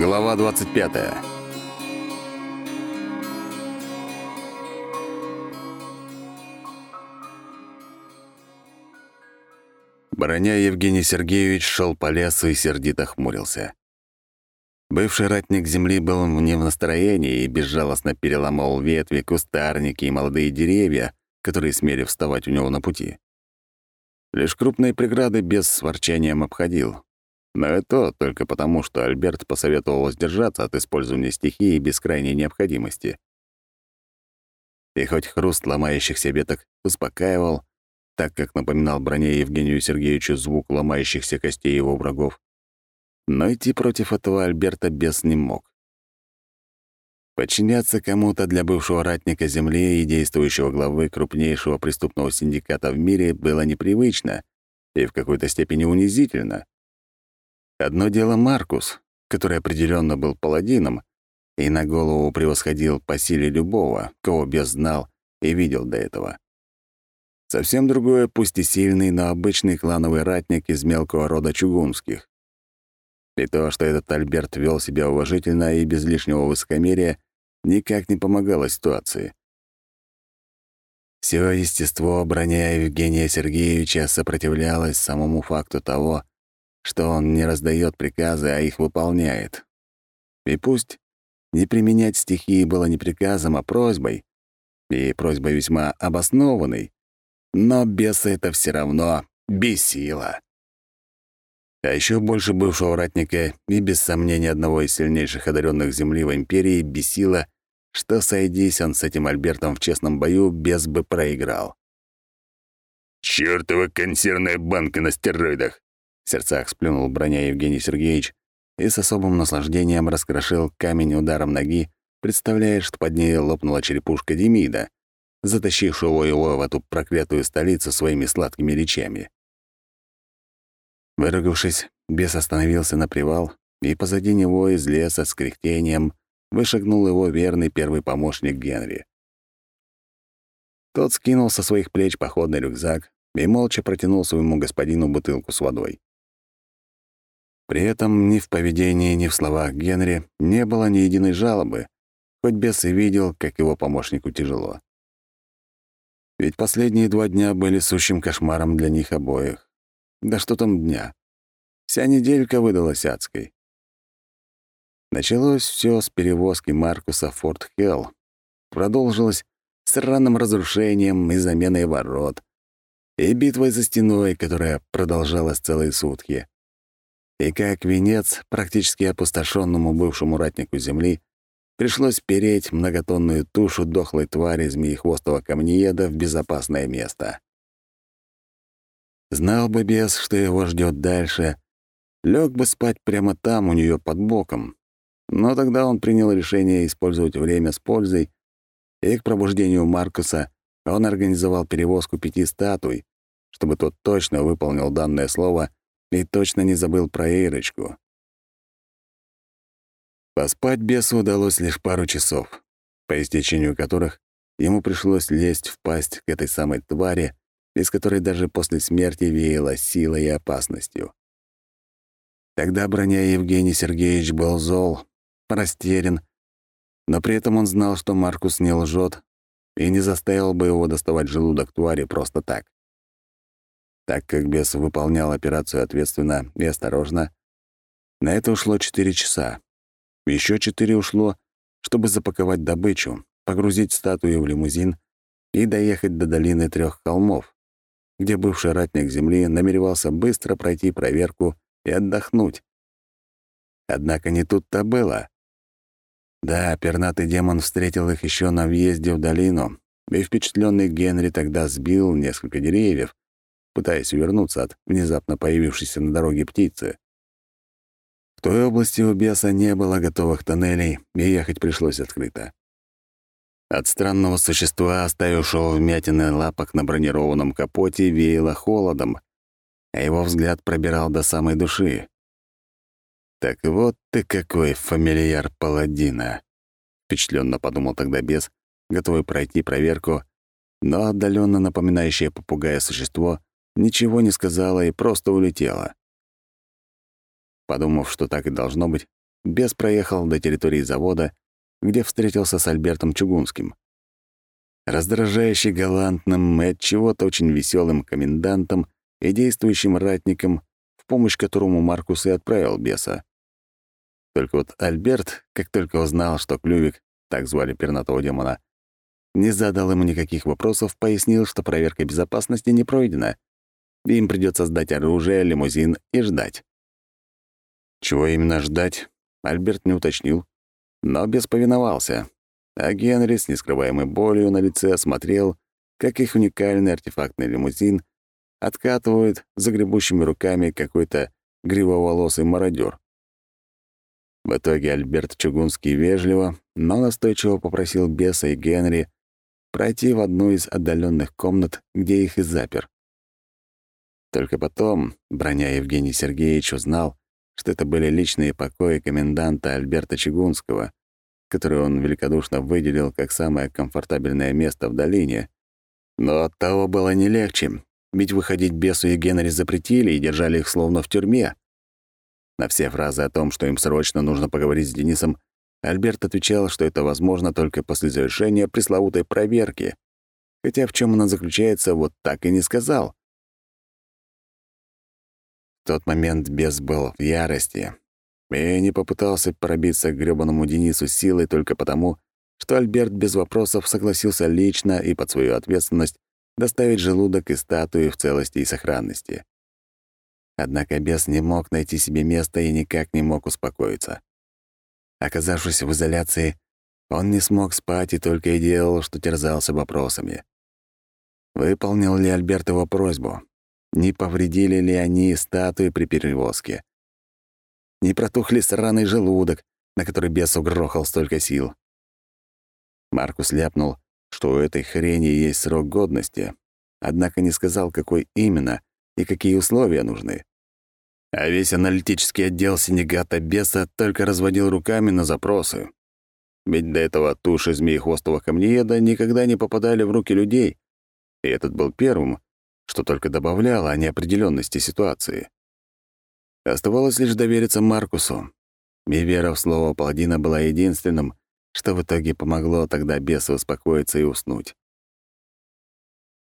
Глава 25. Броня Евгений Сергеевич шел по лесу и сердито хмурился. Бывший ратник земли был не в настроении и безжалостно переломал ветви, кустарники и молодые деревья, которые смели вставать у него на пути. Лишь крупные преграды без с ворчанием обходил, но это только потому, что Альберт посоветовал воздержаться от использования стихии без крайней необходимости. И хоть хруст ломающихся веток успокаивал, так как напоминал броне Евгению Сергеевичу звук ломающихся костей его врагов, но идти против этого Альберта без не мог. Подчиняться кому-то для бывшего ратника земли и действующего главы крупнейшего преступного синдиката в мире было непривычно и в какой-то степени унизительно. Одно дело Маркус, который определенно был паладином и на голову превосходил по силе любого, кого бес знал и видел до этого. Совсем другое, пусть и сильный, но обычный клановый ратник из мелкого рода чугунских. И то, что этот Альберт вел себя уважительно и без лишнего высокомерия, никак не помогало ситуации. Все естество, броня Евгения Сергеевича сопротивлялось самому факту того, что он не раздает приказы, а их выполняет. И пусть не применять стихии было не приказом, а просьбой, и просьбой весьма обоснованной, но беса это все равно бесило. А еще больше бывшего ратника и, без сомнения, одного из сильнейших одаренных Земли в Империи бесило, что, сойдись он с этим Альбертом в честном бою, без бы проиграл. «Чёртова консервная банка на стероидах!» В сердцах сплюнул броня Евгений Сергеевич и с особым наслаждением раскрошил камень ударом ноги, представляя, что под ней лопнула черепушка Демида, затащившего его в эту проклятую столицу своими сладкими речами. Выругавшись, бес остановился на привал, и позади него из леса с кряхтением вышагнул его верный первый помощник Генри. Тот скинул со своих плеч походный рюкзак и молча протянул своему господину бутылку с водой. При этом ни в поведении, ни в словах Генри не было ни единой жалобы, хоть бес и видел, как его помощнику тяжело. Ведь последние два дня были сущим кошмаром для них обоих. Да что там дня? Вся неделька выдалась адской. Началось все с перевозки Маркуса в Форт Хелл. Продолжилось с ранным разрушением и заменой ворот, и битвой за стеной, которая продолжалась целые сутки. И как венец практически опустошенному бывшему ратнику земли пришлось переть многотонную тушу дохлой твари змеехвостого камнееда в безопасное место. Знал бы бес, что его ждет дальше, лег бы спать прямо там, у нее под боком. Но тогда он принял решение использовать время с пользой, и к пробуждению Маркуса он организовал перевозку пяти статуй, чтобы тот точно выполнил данное слово и точно не забыл про Эйрочку. Поспать бесу удалось лишь пару часов, по истечению которых ему пришлось лезть в пасть к этой самой твари, из которой даже после смерти веяло силой и опасностью. Тогда броня Евгений Сергеевич был зол, растерян, но при этом он знал, что Маркус не лжет и не заставил бы его доставать желудок твари просто так. Так как бес выполнял операцию ответственно и осторожно, на это ушло 4 часа. Еще 4 ушло, чтобы запаковать добычу, погрузить статую в лимузин и доехать до долины трех холмов, где бывший ратник земли намеревался быстро пройти проверку и отдохнуть. Однако не тут-то было. Да, пернатый демон встретил их еще на въезде в долину, и впечатленный Генри тогда сбил несколько деревьев, пытаясь увернуться от внезапно появившейся на дороге птицы. В той области у беса не было готовых тоннелей, и ехать пришлось открыто. От странного существа, оставившего вмятины лапок на бронированном капоте, веяло холодом, а его взгляд пробирал до самой души. «Так вот ты какой фамильяр паладина!» — впечатленно подумал тогда бес, готовый пройти проверку, но отдаленно напоминающее попугая существо ничего не сказала и просто улетела. Подумав, что так и должно быть, бес проехал до территории завода, где встретился с Альбертом Чугунским. Раздражающе галантным и от чего-то очень веселым комендантом и действующим ратником, в помощь которому Маркус и отправил беса. Только вот Альберт, как только узнал, что Клювик, так звали пернатого демона, не задал ему никаких вопросов, пояснил, что проверка безопасности не пройдена. Им придется сдать оружие, лимузин и ждать. Чего именно ждать, Альберт не уточнил, но без повиновался. А Генри с нескрываемой болью на лице осмотрел, как их уникальный артефактный лимузин откатывает загребущими руками какой-то гривоволосый мародер. В итоге Альберт Чугунский вежливо, но настойчиво попросил Беса и Генри пройти в одну из отдаленных комнат, где их и запер. Только потом, броня Евгений Сергеевич узнал, что это были личные покои коменданта Альберта Чугунского, который он великодушно выделил как самое комфортабельное место в долине. Но от того было не легче, ведь выходить бесу и Генри запретили и держали их словно в тюрьме. На все фразы о том, что им срочно нужно поговорить с Денисом, Альберт отвечал, что это возможно только после завершения пресловутой проверки. Хотя в чем она заключается, вот так и не сказал. Тот момент бес был в ярости и не попытался пробиться к грёбаному Денису силой только потому, что Альберт без вопросов согласился лично и под свою ответственность доставить желудок и статуи в целости и сохранности. Однако бес не мог найти себе места и никак не мог успокоиться. Оказавшись в изоляции, он не смог спать и только и делал, что терзался вопросами. Выполнил ли Альберт его просьбу? Не повредили ли они статуи при перевозке? Не протух ли сраный желудок, на который бес угрохал столько сил? Маркус ляпнул, что у этой хрени есть срок годности, однако не сказал, какой именно и какие условия нужны. А весь аналитический отдел Сенегата Беса только разводил руками на запросы. Ведь до этого туши змеехвостого камнееда никогда не попадали в руки людей, и этот был первым, что только добавляло неопределенности ситуации. Оставалось лишь довериться Маркусу, и вера в слово паладина была единственным, что в итоге помогло тогда бесу успокоиться и уснуть.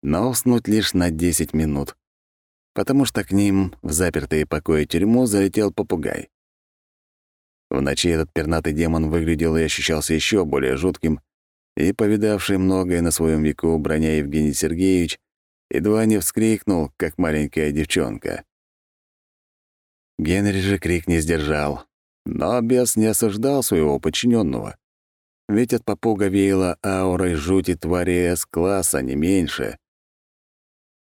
Но уснуть лишь на 10 минут — потому что к ним в запертые покои тюрьму залетел попугай. В ночи этот пернатый демон выглядел и ощущался еще более жутким, и, повидавший многое на своем веку, броня Евгений Сергеевич едва не вскрикнул, как маленькая девчонка. Генри же крик не сдержал, но бес не осуждал своего подчиненного. Ведь от попуга веяло аурой жути твари С-класса, не меньше.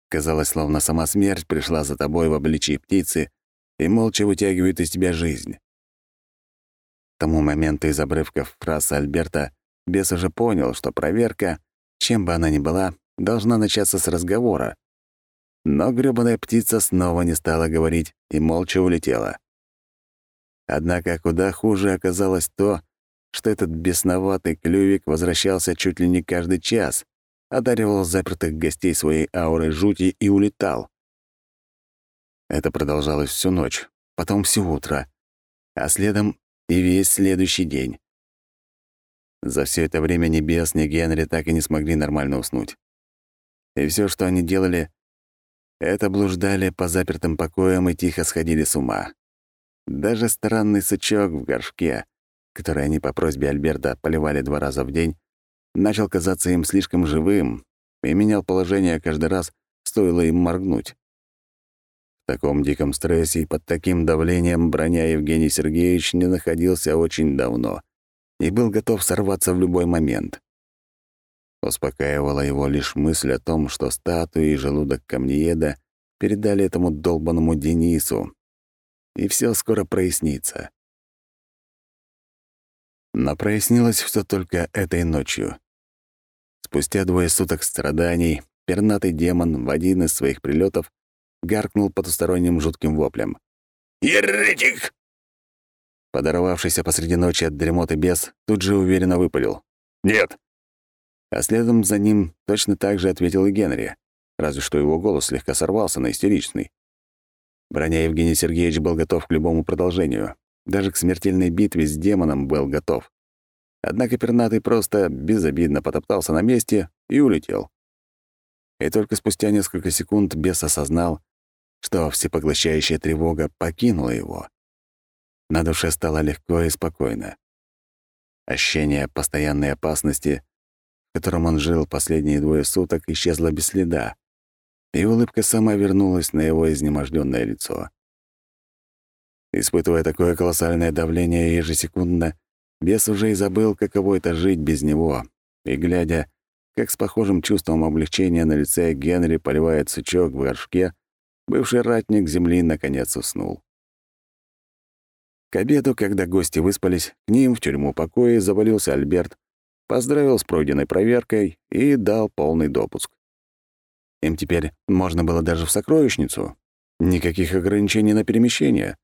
Казалось, словно сама смерть пришла за тобой в обличии птицы и молча вытягивает из тебя жизнь. К тому моменту из обрывков фраз Альберта бес уже понял, что проверка, чем бы она ни была, должна начаться с разговора. Но грёбаная птица снова не стала говорить и молча улетела. Однако куда хуже оказалось то, что этот бесноватый клювик возвращался чуть ли не каждый час, одаривал запертых гостей своей аурой жути и улетал. Это продолжалось всю ночь, потом все утро, а следом и весь следующий день. За все это время ни Бес, ни Генри так и не смогли нормально уснуть. И все, что они делали, это блуждали по запертым покоям и тихо сходили с ума. Даже странный сучок в горшке, который они по просьбе Альберта поливали два раза в день, начал казаться им слишком живым и менял положение каждый раз, стоило им моргнуть. В таком диком стрессе и под таким давлением броня Евгений Сергеевич не находился очень давно и был готов сорваться в любой момент. Успокаивала его лишь мысль о том, что статуи и желудок камнееда передали этому долбанному Денису, и все скоро прояснится. Но прояснилось все только этой ночью. Спустя двое суток страданий пернатый демон в один из своих прилетов гаркнул потусторонним жутким воплем. «Еретик!» Подорвавшийся посреди ночи от дремоты бес тут же уверенно выпалил. «Нет!» А следом за ним точно так же ответил и Генри, разве что его голос слегка сорвался на истеричный. Броня Евгений Сергеевич был готов к любому продолжению. даже к смертельной битве с демоном был готов. Однако пернатый просто безобидно потоптался на месте и улетел. И только спустя несколько секунд бес осознал, что всепоглощающая тревога покинула его. На душе стало легко и спокойно. Ощущение постоянной опасности, в котором он жил последние двое суток, исчезло без следа, и улыбка сама вернулась на его изнеможденное лицо. Испытывая такое колоссальное давление ежесекундно, бес уже и забыл, каково это жить без него, и, глядя, как с похожим чувством облегчения на лице Генри поливает сучок в горшке, бывший ратник земли наконец уснул. К обеду, когда гости выспались, к ним в тюрьму покоя завалился Альберт, поздравил с пройденной проверкой и дал полный допуск. Им теперь можно было даже в сокровищницу. Никаких ограничений на перемещение.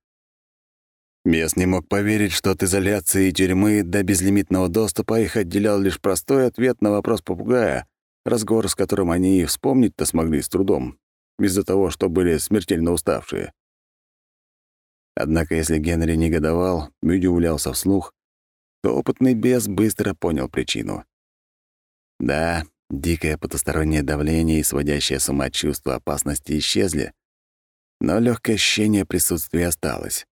Бес не мог поверить, что от изоляции и тюрьмы до безлимитного доступа их отделял лишь простой ответ на вопрос попугая, разговор с которым они и вспомнить-то смогли с трудом, из-за того, что были смертельно уставшие. Однако если Генри негодовал и удивлялся вслух, то опытный бес быстро понял причину. Да, дикое потустороннее давление и сводящее с ума чувство опасности исчезли, но легкое ощущение присутствия осталось.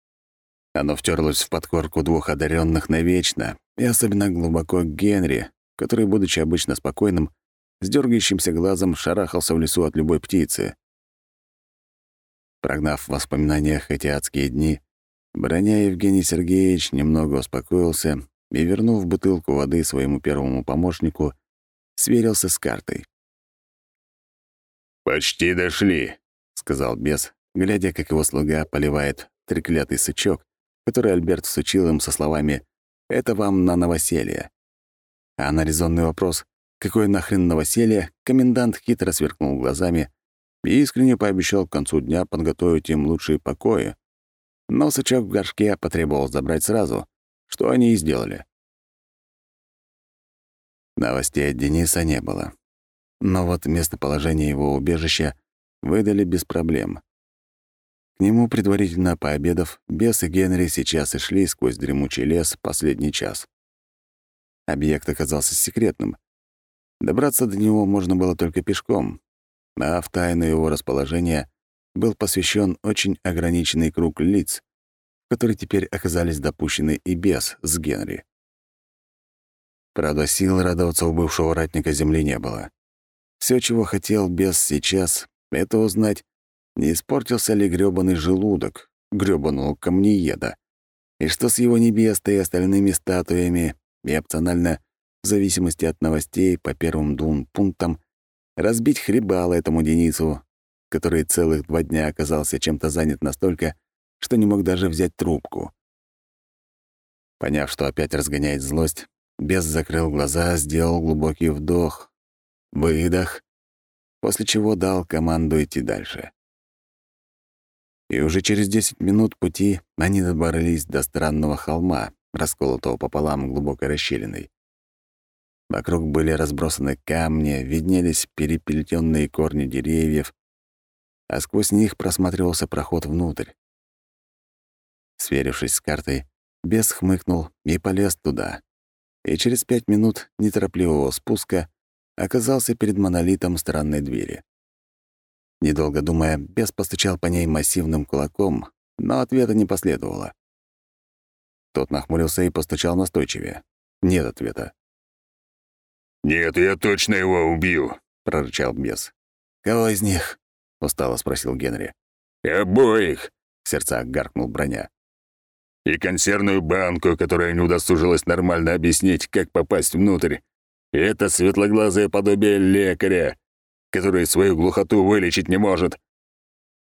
Оно втерлось в подкорку двух одаренных навечно, и особенно глубоко Генри, который, будучи обычно спокойным, с дергающимся глазом шарахался в лесу от любой птицы. Прогнав в воспоминаниях эти адские дни, броня Евгений Сергеевич немного успокоился и, вернув бутылку воды своему первому помощнику, сверился с картой. «Почти дошли», — сказал бес, глядя, как его слуга поливает треклятый сычок, который Альберт всучил им со словами «Это вам на новоселье». А на резонный вопрос «Какое нахрен новоселье?» комендант хитро сверкнул глазами и искренне пообещал к концу дня подготовить им лучшие покои. Но сычок в горшке потребовал забрать сразу, что они и сделали. Новостей от Дениса не было. Но вот местоположение его убежища выдали без проблем. К нему, предварительно пообедав, Бес и Генри сейчас и шли сквозь дремучий лес последний час. Объект оказался секретным. Добраться до него можно было только пешком, а в тайну его расположения был посвящен очень ограниченный круг лиц, в который теперь оказались допущены и Бес с Генри. Правда, сил радоваться у бывшего ратника земли не было. Все, чего хотел Бес сейчас, — это узнать, не испортился ли грёбаный желудок, грёбаного камнееда, и что с его небестой и остальными статуями, и опционально, в зависимости от новостей по первым двум пунктам, разбить хребало этому Денису, который целых два дня оказался чем-то занят настолько, что не мог даже взять трубку. Поняв, что опять разгоняет злость, Бес закрыл глаза, сделал глубокий вдох, выдох, после чего дал команду идти дальше и уже через 10 минут пути они добрались до странного холма, расколотого пополам глубокой расщелиной. Вокруг были разбросаны камни, виднелись переплетенные корни деревьев, а сквозь них просматривался проход внутрь. Сверившись с картой, бес хмыкнул и полез туда. И через пять минут неторопливого спуска оказался перед монолитом странной двери. Недолго думая, бес постучал по ней массивным кулаком, но ответа не последовало. Тот нахмурился и постучал настойчивее. Нет ответа. «Нет, я точно его убью», — прорычал бес. «Кого из них?» — устало спросил Генри. «Обоих», — в сердцах гаркнул броня. «И консервную банку, которая не удосужилась нормально объяснить, как попасть внутрь. И это светлоглазое подобие лекаря, который свою глухоту вылечить не может».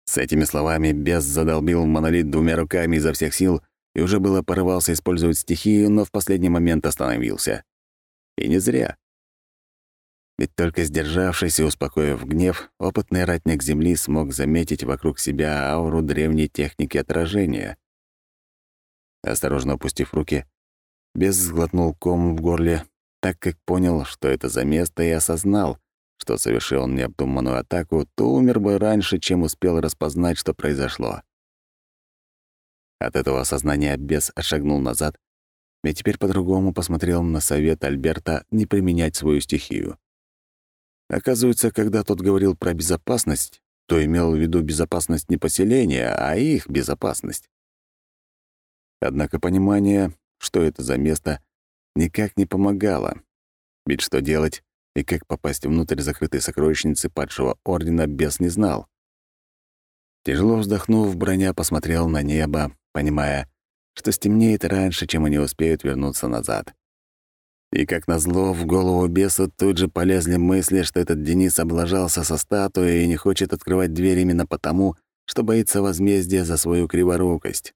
С этими словами бес задолбил монолит двумя руками изо всех сил и уже было порывался использовать стихию, но в последний момент остановился. И не зря. Ведь только сдержавшись и успокоив гнев, опытный ратник Земли смог заметить вокруг себя ауру древней техники отражения. Осторожно опустив руки, бес сглотнул ком в горле, так как понял, что это за место, и осознал, что совершил он необдуманную атаку, то умер бы раньше, чем успел распознать, что произошло. От этого осознания бес отшагнул назад и теперь по-другому посмотрел на совет Альберта не применять свою стихию. Оказывается, когда тот говорил про безопасность, то имел в виду безопасность не поселения, а их безопасность. Однако понимание, что это за место, никак не помогало. Ведь что делать и как попасть внутрь закрытой сокровищницы падшего ордена, бес не знал. Тяжело вздохнув, броня посмотрел на небо, понимая, что стемнеет раньше, чем они успеют вернуться назад. И, как назло, в голову бесу тут же полезли мысли, что этот Денис облажался со статуей и не хочет открывать дверь именно потому, что боится возмездия за свою криворукость.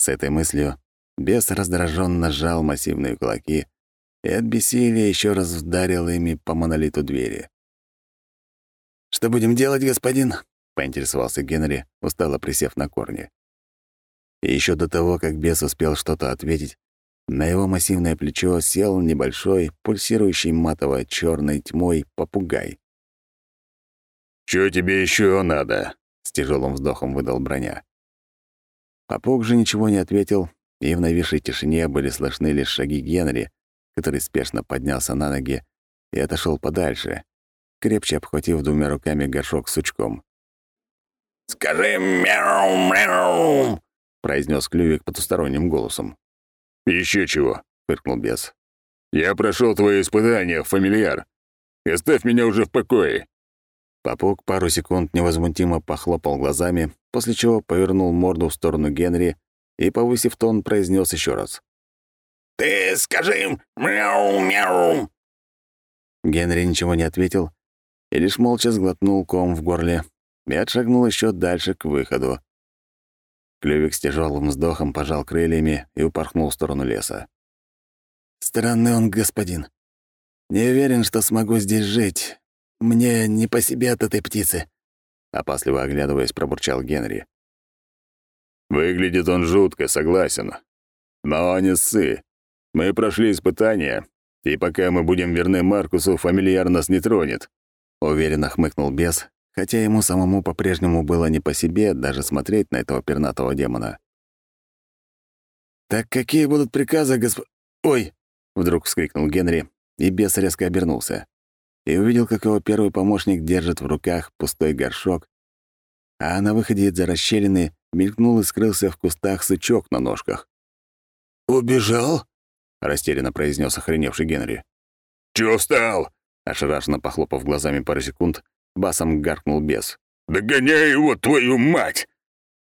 С этой мыслью бес раздраженно сжал массивные кулаки и от бессилия еще раз вдарил ими по монолиту двери. «Что будем делать, господин?» — поинтересовался Генри, устало присев на корни. Еще до того, как бес успел что-то ответить, на его массивное плечо сел небольшой, пульсирующий матово черной тьмой попугай. «Чё тебе еще надо?» — с тяжелым вздохом выдал броня. Попуг же ничего не ответил, и в нависшей тишине были слышны лишь шаги Генри, который спешно поднялся на ноги и отошел подальше, крепче обхватив двумя руками горшок с сучком. «Скажи мяу-мяу!» — произнес Клювик потусторонним голосом. Еще чего», — фыркнул бес. «Я прошел твои испытания, фамильяр. Оставь меня уже в покое». Попуг пару секунд невозмутимо похлопал глазами, после чего повернул морду в сторону Генри и, повысив тон, произнес еще раз. «Ты скажи им мяу-мяу!» Генри ничего не ответил и лишь молча сглотнул ком в горле и отшагнул еще дальше к выходу. Клювик с тяжелым вздохом пожал крыльями и упорхнул в сторону леса. «Странный он, господин. Не уверен, что смогу здесь жить. Мне не по себе от этой птицы», — опасливо оглядываясь, пробурчал Генри. «Выглядит он жутко, согласен. Но не ссы. Мы прошли испытания, и пока мы будем верны Маркусу, фамильяр нас не тронет», — уверенно хмыкнул бес, хотя ему самому по-прежнему было не по себе даже смотреть на этого пернатого демона. «Так какие будут приказы, госп... Ой!» — вдруг вскрикнул Генри, и бес резко обернулся. И увидел, как его первый помощник держит в руках пустой горшок, а на выходе из-за расщелины мелькнул и скрылся в кустах сычок на ножках. «Убежал?» — растерянно произнес охреневший Генри. «Чё встал?» Ошарашенно похлопав глазами пару секунд, басом гаркнул бес. «Догоняй его, твою мать!»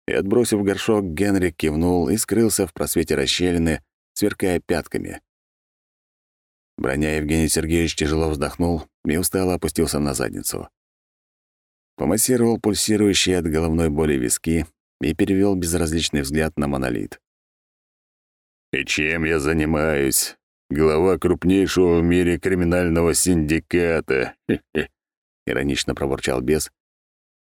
И, отбросив горшок, Генри кивнул и скрылся в просвете расщелины, сверкая пятками. Броня Евгений Сергеевич тяжело вздохнул и устало опустился на задницу. Помассировал пульсирующие от головной боли виски и перевел безразличный взгляд на монолит. «И чем я занимаюсь? Глава крупнейшего в мире криминального синдиката. Иронично пробурчал бес,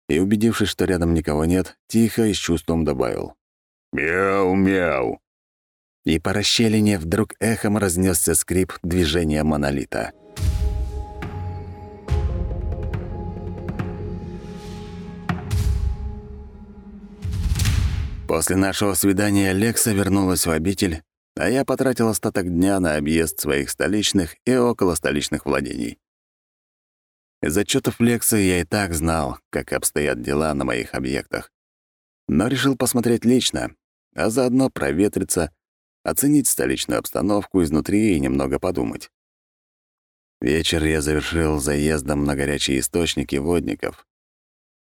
и, убедившись, что рядом никого нет, тихо и с чувством добавил. «Мяу-мяу!» И по расщелине вдруг эхом разнесся скрип движения монолита. После нашего свидания Лекса вернулась в обитель, а я потратил остаток дня на объезд своих столичных и около столичных владений. Из отчетов Лекса я и так знал, как обстоят дела на моих объектах. Но решил посмотреть лично, а заодно проветриться, оценить столичную обстановку изнутри и немного подумать. Вечер я завершил заездом на горячие источники водников.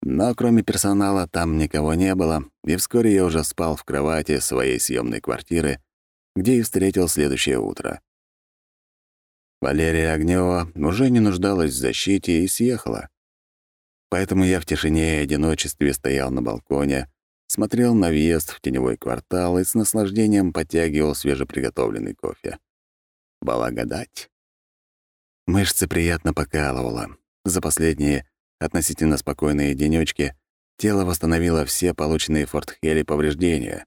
Но кроме персонала там никого не было, и вскоре я уже спал в кровати своей съемной квартиры, где и встретил следующее утро. Валерия Огнева уже не нуждалась в защите и съехала. Поэтому я в тишине и одиночестве стоял на балконе, смотрел на въезд в теневой квартал и с наслаждением подтягивал свежеприготовленный кофе. Благодать. Мышцы приятно покалывало. За последние относительно спокойные денечки тело восстановило все полученные в Форт-Хеле повреждения.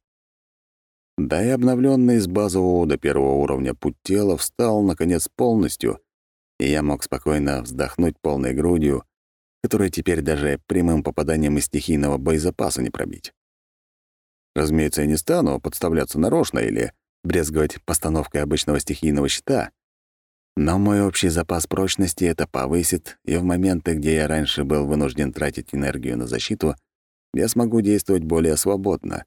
Да и обновленный с базового до первого уровня путь тела встал, наконец, полностью, и я мог спокойно вздохнуть полной грудью, которую теперь даже прямым попаданием из стихийного боезапаса не пробить. Разумеется, я не стану подставляться нарочно или брезговать постановкой обычного стихийного щита. Но мой общий запас прочности это повысит, и в моменты, где я раньше был вынужден тратить энергию на защиту, я смогу действовать более свободно.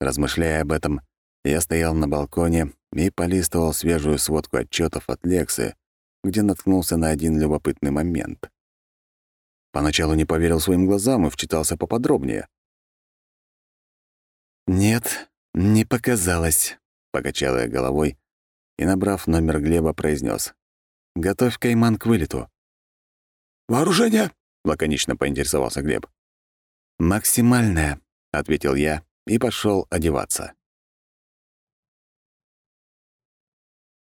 Размышляя об этом, я стоял на балконе и полистывал свежую сводку отчетов от Лексы, где наткнулся на один любопытный момент. Поначалу не поверил своим глазам и вчитался поподробнее. «Нет, не показалось», — покачал я головой и, набрав номер Глеба, произнес: «Готовь кайман к вылету». «Вооружение?» — лаконично поинтересовался Глеб. «Максимальное», — ответил я и пошел одеваться.